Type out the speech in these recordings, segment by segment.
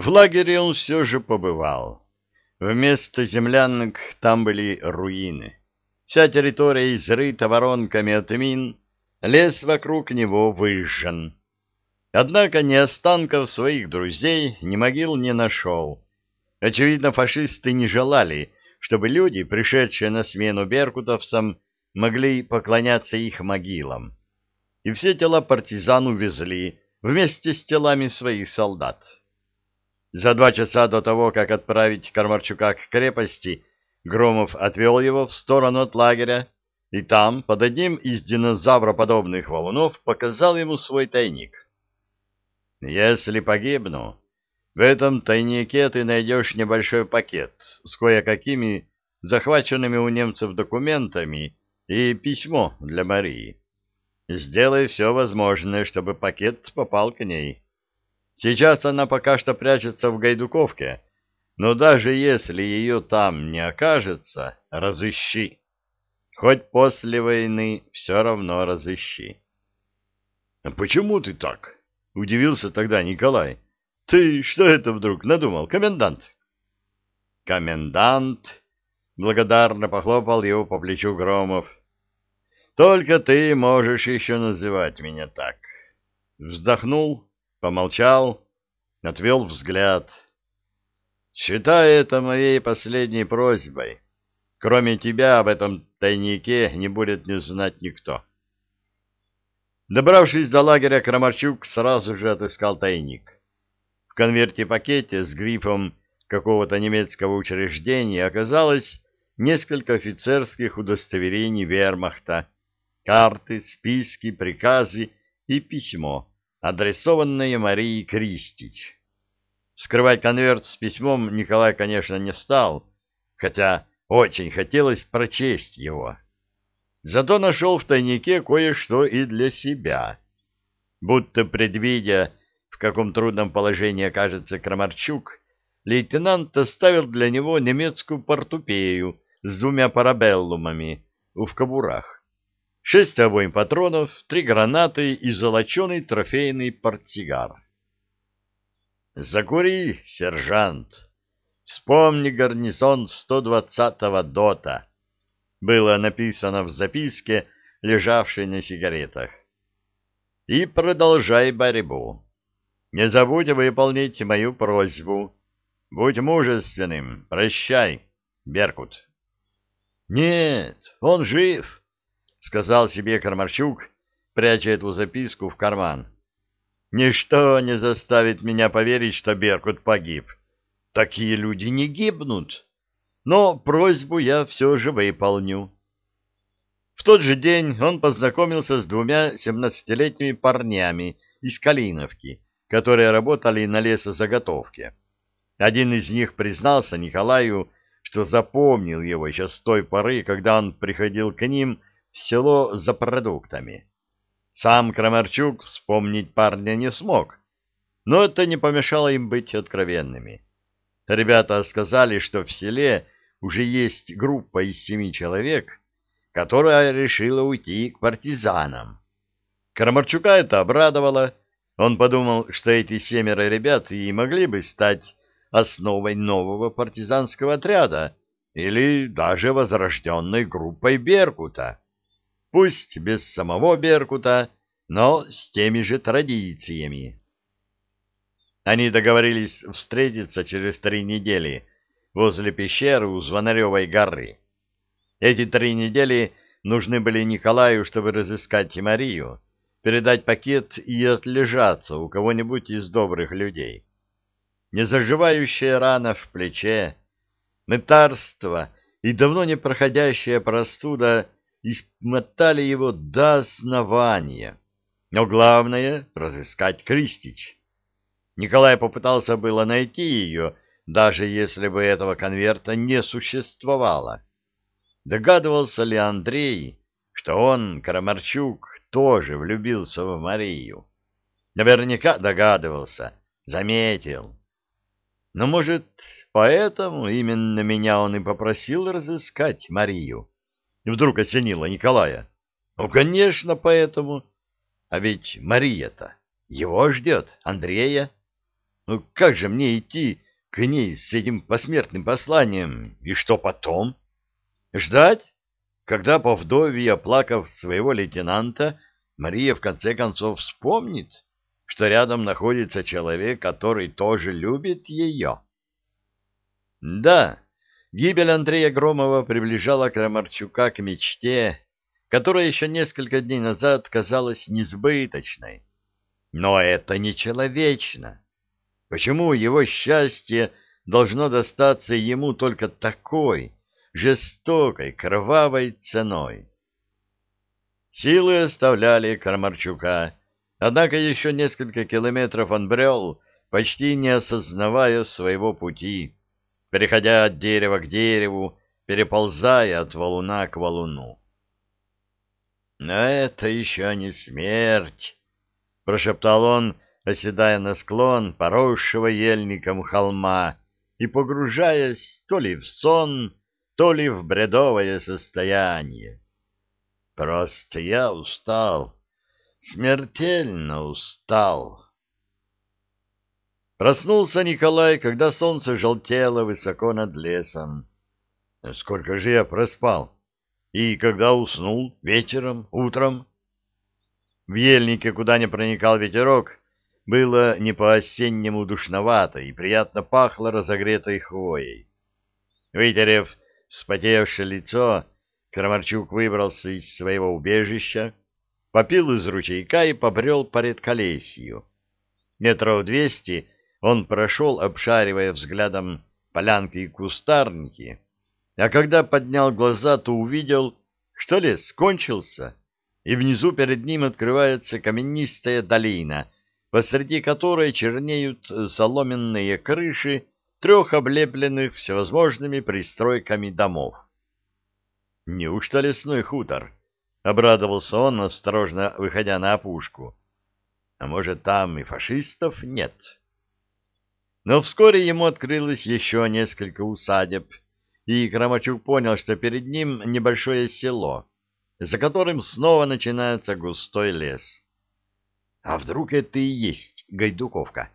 В лагере он все же побывал. Вместо землянок там были руины. Вся территория изрыта воронками от мин, лес вокруг него выжжен. Однако ни останков своих друзей, ни могил не нашел. Очевидно, фашисты не желали, чтобы люди, пришедшие на смену беркутовцам, могли поклоняться их могилам. И все тела партизан увезли вместе с телами своих солдат. За два часа до того, как отправить Кармарчука к крепости, Громов отвел его в сторону от лагеря, и там, под одним из динозавроподобных валунов, показал ему свой тайник. «Если погибну, в этом тайнике ты найдешь небольшой пакет с кое-какими захваченными у немцев документами и письмо для Марии. Сделай все возможное, чтобы пакет попал к ней». Сейчас она пока что прячется в Гайдуковке, но даже если ее там не окажется, разыщи. Хоть после войны все равно разыщи. — А почему ты так? — удивился тогда Николай. — Ты что это вдруг надумал, комендант? — Комендант! — благодарно похлопал его по плечу Громов. — Только ты можешь еще называть меня так. Вздохнул помолчал, отвел взгляд. «Считай это моей последней просьбой. Кроме тебя об этом тайнике не будет не знать никто». Добравшись до лагеря, Крамарчук сразу же отыскал тайник. В конверте-пакете с грифом какого-то немецкого учреждения оказалось несколько офицерских удостоверений вермахта, карты, списки, приказы и письмо, адресованное Марии Кристич. Вскрывать конверт с письмом Николай, конечно, не стал, хотя очень хотелось прочесть его. Зато нашел в тайнике кое-что и для себя. Будто предвидя, в каком трудном положении окажется Крамарчук, лейтенант оставил для него немецкую портупею с двумя парабеллумами в кобурах шесть обоим патронов, три гранаты и золоченый трофейный портсигар. «Закури, сержант! Вспомни гарнизон 120-го ДОТа!» Было написано в записке, лежавшей на сигаретах. «И продолжай борьбу. Не забудь выполнить мою просьбу. Будь мужественным. Прощай, Беркут». «Нет, он жив!» — сказал себе Кармарчук, пряча эту записку в карман. «Ничто не заставит меня поверить, что Беркут погиб. Такие люди не гибнут. Но просьбу я все же выполню». В тот же день он познакомился с двумя семнадцатилетними парнями из Калиновки, которые работали на лесозаготовке. Один из них признался Николаю, что запомнил его еще с той поры, когда он приходил к ним село за продуктами. Сам Крамарчук вспомнить парня не смог, но это не помешало им быть откровенными. Ребята сказали, что в селе уже есть группа из семи человек, которая решила уйти к партизанам. Крамарчука это обрадовало. Он подумал, что эти семеро ребят и могли бы стать основой нового партизанского отряда или даже возрожденной группой Беркута пусть без самого Беркута, но с теми же традициями. Они договорились встретиться через три недели возле пещеры у Звонаревой горы. Эти три недели нужны были Николаю, чтобы разыскать Марию, передать пакет и отлежаться у кого-нибудь из добрых людей. Незаживающая рана в плече, мытарство и давно не проходящая простуда измотали его до основания. Но главное — разыскать Кристич. Николай попытался было найти ее, даже если бы этого конверта не существовало. Догадывался ли Андрей, что он, Крамарчук, тоже влюбился в Марию? Наверняка догадывался, заметил. Но, может, поэтому именно меня он и попросил разыскать Марию? Вдруг осенило Николая. Ну, конечно, поэтому. А ведь Мария-то его ждет, Андрея. Ну как же мне идти к ней с этим посмертным посланием? И что потом? Ждать? Когда по вдове, оплакав своего лейтенанта, Мария в конце концов вспомнит, что рядом находится человек, который тоже любит ее. Да, гибель Андрея Громова приближала Крамарчука к мечте, которая еще несколько дней назад казалась несбыточной. Но это не человечно. Почему его счастье должно достаться ему только такой, жестокой, кровавой ценой? Силы оставляли Кармарчука, однако еще несколько километров он брел, почти не осознавая своего пути, переходя от дерева к дереву, переползая от валуна к валуну. «Но это еще не смерть», — прошептал он, оседая на склон поросшего ельником холма и погружаясь то ли в сон, то ли в бредовое состояние. Просто я устал, смертельно устал. Проснулся Николай, когда солнце желтело высоко над лесом. Сколько же я проспал? И когда уснул? Вечером? Утром? В ельнике, куда не проникал ветерок, было не по-осеннему душновато и приятно пахло разогретой хвоей. Вытерев вспотевшее лицо, Крамарчук выбрался из своего убежища, попил из ручейка и побрел по редколесью. Метров двести он прошел, обшаривая взглядом полянки и кустарники, а когда поднял глаза, то увидел, что лес кончился, и внизу перед ним открывается каменистая долина, посреди которой чернеют соломенные крыши трех облепленных всевозможными пристройками домов. Неужто лесной хутор? Обрадовался он, осторожно выходя на опушку. А может, там и фашистов нет? Но вскоре ему открылось еще несколько усадеб, и Крамачук понял, что перед ним небольшое село, за которым снова начинается густой лес. А вдруг это и есть Гайдуковка?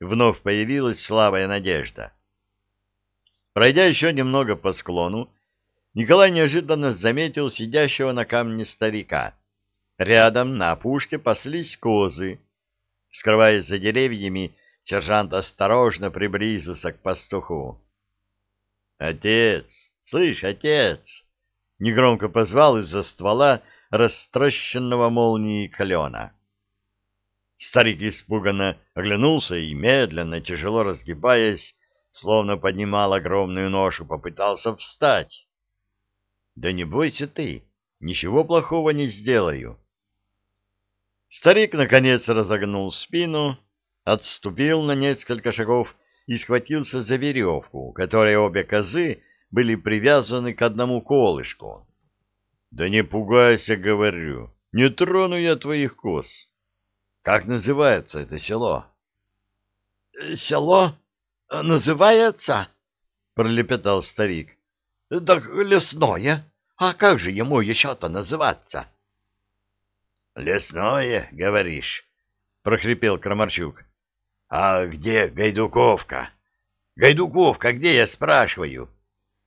Вновь появилась слабая надежда. Пройдя еще немного по склону, Николай неожиданно заметил сидящего на камне старика. Рядом на опушке паслись козы. Скрываясь за деревьями, сержант осторожно приблизился к пастуху. — Отец! Слышь, отец! — негромко позвал из-за ствола растрощенного молнией клена. Старик испуганно оглянулся и, медленно, тяжело разгибаясь, словно поднимал огромную ношу, попытался встать. Да не бойся ты, ничего плохого не сделаю. Старик, наконец, разогнул спину, отступил на несколько шагов и схватился за веревку, которой обе козы были привязаны к одному колышку. — Да не пугайся, говорю, не трону я твоих коз. Как называется это село? — Село называется? — пролепетал старик. — Так лесное. А как же ему еще-то называться? — Лесное, говоришь, — прохрипел Крамарчук. — А где Гайдуковка? — Гайдуковка где, я спрашиваю?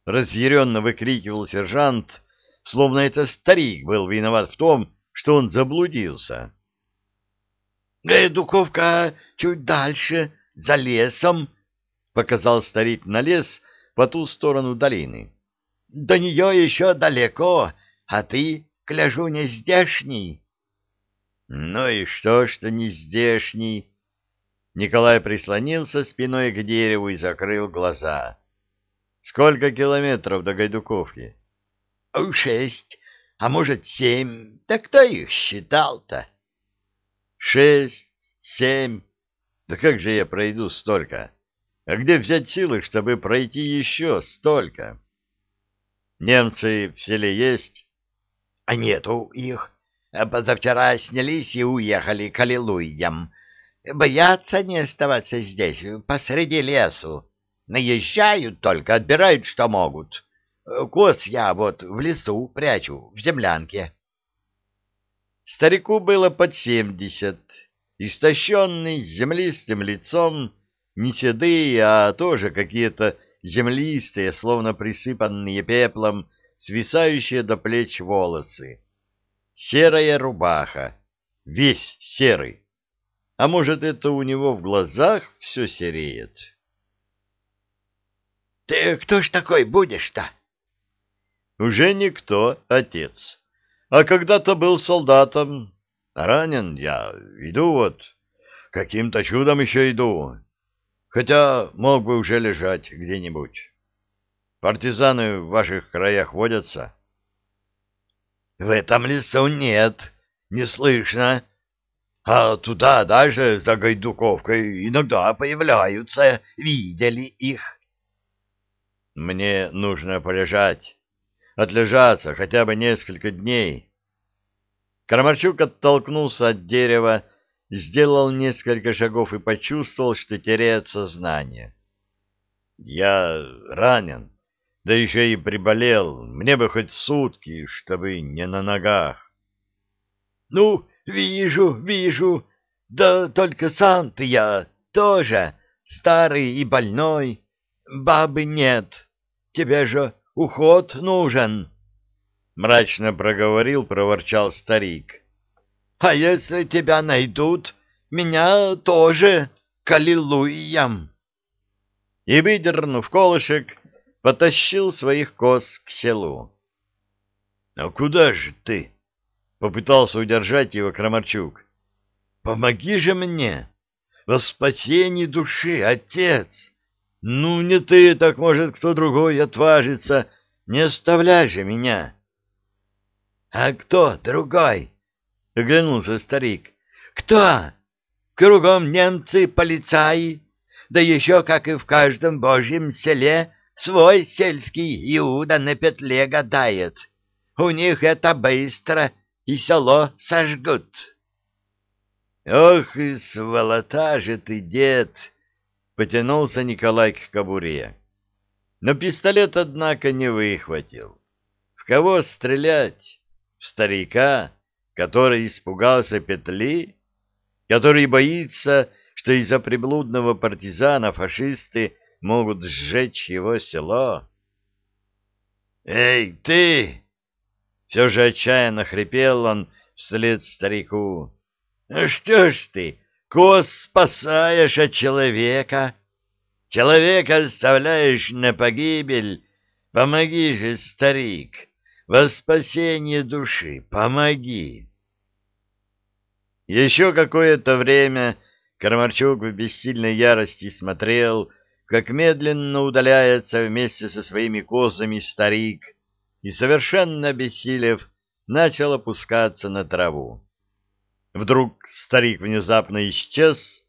Разъяренно выкрикивал сержант, словно это старик был виноват в том, что он заблудился. — Гайдуковка чуть дальше, за лесом, — показал старик на лес по ту сторону долины. До нее еще далеко, а ты, кляжу, не здешний. Ну и что, что не здешний? Николай прислонился спиной к дереву и закрыл глаза. Сколько километров до Гайдуковки? Шесть, а может, семь. Да кто их считал-то? Шесть, семь. Да как же я пройду столько? А где взять силы, чтобы пройти еще столько? Немцы в селе есть? А нету их. Позавчера снялись и уехали к Аллилуйям. Боятся не оставаться здесь, посреди лесу. Наезжают только, отбирают, что могут. Коз я вот в лесу прячу, в землянке. Старику было под семьдесят. Истощенный, с землистым лицом, не седые, а тоже какие-то землистые, словно присыпанные пеплом, свисающие до плеч волосы. Серая рубаха, весь серый. А может, это у него в глазах все сереет? — Ты кто ж такой будешь-то? — Уже никто, отец. А когда-то был солдатом. Ранен я, иду вот. Каким-то чудом еще иду. Хотя мог бы уже лежать где-нибудь. Партизаны в ваших краях водятся? — В этом лесу нет, не слышно. А туда даже за Гайдуковкой иногда появляются, видели их. — Мне нужно полежать, отлежаться хотя бы несколько дней. Крамарчук оттолкнулся от дерева, сделал несколько шагов и почувствовал, что теряет сознание. — Я ранен да еще и приболел. Мне бы хоть сутки, чтобы не на ногах. — Ну, вижу, вижу. Да только сам-то я тоже старый и больной. Бабы нет. Тебе же уход нужен. Мрачно проговорил, проворчал старик. — А если тебя найдут, меня тоже к аллилуйям. И, выдернув колышек, потащил своих коз к селу. — А куда же ты? — попытался удержать его Крамарчук. — Помоги же мне! Во спасении души, отец! Ну, не ты, так, может, кто другой отважится. Не оставляй же меня! — А кто другой? — оглянулся старик. — Кто? Кругом немцы, полицаи, да еще, как и в каждом божьем селе, Свой сельский Иуда на петле гадает. У них это быстро, и село сожгут. — Ох и сволота же ты, дед! — потянулся Николай к кобуре. Но пистолет, однако, не выхватил. В кого стрелять? В старика, который испугался петли? Который боится, что из-за приблудного партизана фашисты могут сжечь его село. «Эй, ты!» Все же отчаянно хрипел он вслед старику. «Ну что ж ты, коз спасаешь от человека? Человека оставляешь на погибель? Помоги же, старик, во спасение души, помоги!» Еще какое-то время Кармарчук в бессильной ярости смотрел, как медленно удаляется вместе со своими козами старик, и, совершенно обессилев, начал опускаться на траву. Вдруг старик внезапно исчез,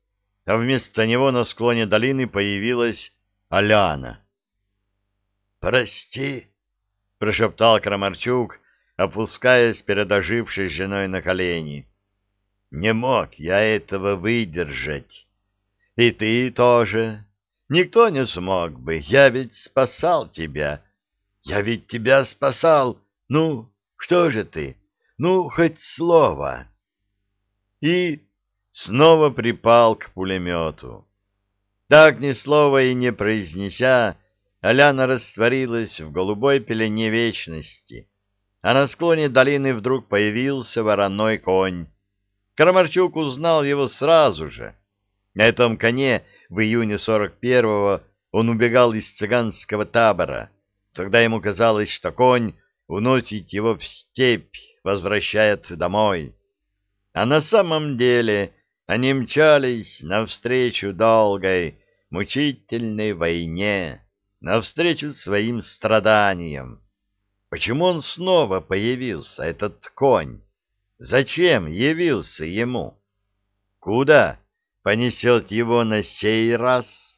а вместо него на склоне долины появилась Аляна. «Прости», — прошептал Крамарчук, опускаясь перед ожившей женой на колени. «Не мог я этого выдержать. И ты тоже. Никто не смог бы. Я ведь спасал тебя. Я ведь тебя спасал. Ну, что же ты? Ну, хоть слово. И снова припал к пулемету. Так ни слова и не произнеся, Аляна растворилась в голубой пелене вечности, а на склоне долины вдруг появился вороной конь. Крамарчук узнал его сразу же. На этом коне в июне 41-го он убегал из цыганского табора. Тогда ему казалось, что конь уносит его в степь, возвращает домой. А на самом деле они мчались навстречу долгой, мучительной войне, навстречу своим страданиям. Почему он снова появился, этот конь? Зачем явился ему? Куда? понесет его на сей раз